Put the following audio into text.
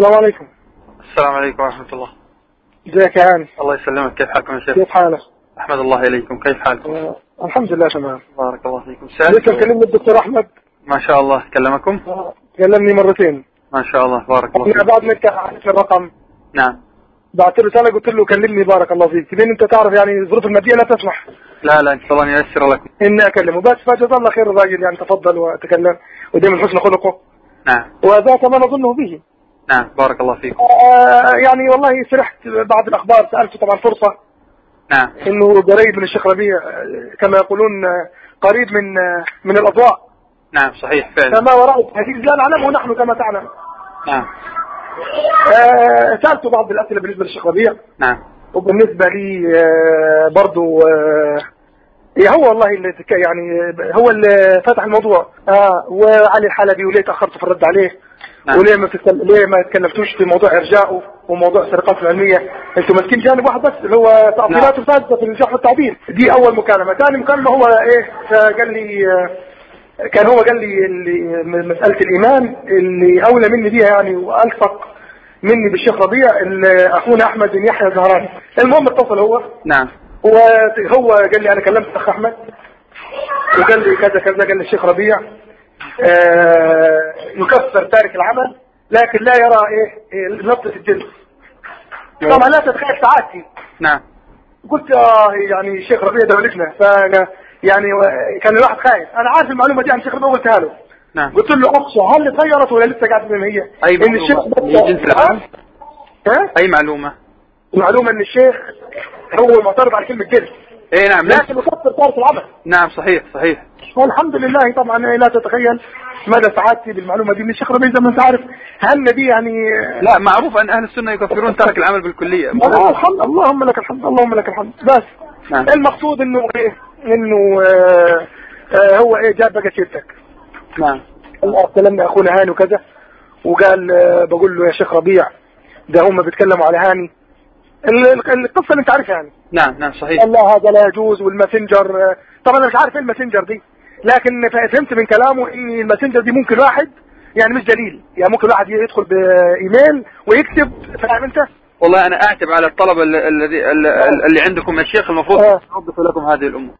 السلام عليكم. السلام عليكم ورحمة الله. ازيك يا هاني. الله يسلمك. كيف حالكم يا شيخ؟ كيف حالك؟ أحمد الله إليكم. كيف حالكم؟ آه، الحمد لله تمام. بارك الله فيكم. سألت كلمني الدكتور أحمد. ما شاء الله. كلمكم؟ آه، كلمني مرتين. ما شاء الله. بارك الله فيك. بعد ما انت عرفت الرقم. نعم. بعت له رساله قلت له كلمني بارك الله فيك. لأن أنت تعرف يعني الظروف المادية لا تسمح. لا لا إن شاء الله ييسر لكم. إني أكلمه. بس فجزاه الله خير الراجل يعني تفضل وتكلم. ودائما حسن خلقه. نعم. وذاك ما نظنه به. نعم بارك الله فيكم. آه، يعني والله سرحت بعض الأخبار سالته طبعا فرصة. نعم. إنه قريب من الشيخ ربيع آه، كما يقولون آه، قريب من آه، من الأضواء. نعم صحيح فعلا. فما وراء التهديد لا نعلمه نحن كما تعلم. نعم. آه، سالته بعض الأسئلة بالنسبة للشيخ ربيع. نعم. وبالنسبة لي آه، برضو آه، هو والله اللي يعني هو اللي فتح الموضوع. آه وعلي الحلبي وليه تأخرت في الرد عليه نعم. وليه ما تتكل... ليه ما تكلمتوش في موضوع ارجائه وموضوع السرقات العلمية؟ أنتم ماسكين جانب واحد بس اللي هو تعطيلات نعم. فاسده في الجرح والتعديل دي أول مكالمة. ثاني مكالمة هو إيه قال لي آه، كان هو قال لي اللي مسألة الإيمان اللي أولى مني بيها يعني وألصق مني بالشيخ ربيع أخونا أحمد بن يحيى الزهراني. المهم اتصل هو. نعم. وهو قال لي أنا كلمت الأخ أحمد. وقال لي كذا كذا قال لي الشيخ ربيع. آه، يكفر تارك العمل لكن لا يرى إيه إيه نبضة الجنس طبعا لا تتخيل سعادتي نعم. قلت آه يعني الشيخ ربيع دولتنا ف يعني كان الواحد خايف. أنا عارف المعلومة دي عن الشيخ ربيع قلتها له. نعم. قلت له اخشى هل اتغيرت ولا لسه قاعدة زي ما هي؟ أي إن الشيخ معلومة من جنس العمل ها؟ أي معلومة؟ معلومة إن الشيخ هو معترض على كلمة جنس إيه نعم لكن يكفر تارك العمل. نعم صحيح صحيح. والحمد لله طبعا لا تتخيل مدى سعادتي بالمعلومة دي. من الشيخ ربيع زي ما أنت عارف هن دي يعني لا معروف أن أهل السنة يكفرون ترك العمل بالكلية. آه الحمد اللهم لك الحمد اللهم لك الحمد. بس نعم. المقصود إنه إيه إنه آه آه هو إيه جاب بقى سيرتك نعم. كلمنا أخونا هاني وكذا وقال آه بقول له يا شيخ ربيع ده هم بيتكلموا على هاني. ال- ال- القصة اللي انت عارفها يعني. نعم نعم صحيح. قال لا هذا لا يجوز وال Messenger آه، طبعا أنا مش عارف إيه ال Messenger دي لكن فهمت من كلامه إن ال Messenger دي ممكن واحد يعني مش دليل يعني ممكن واحد يدخل بإيميل ويكتب فاهم أنت؟ والله أنا أعتب على الطلب ال- الذي ال- اللي عندكم يا شيخ المفروض آه. يوظفوا لكم هذه الأمور.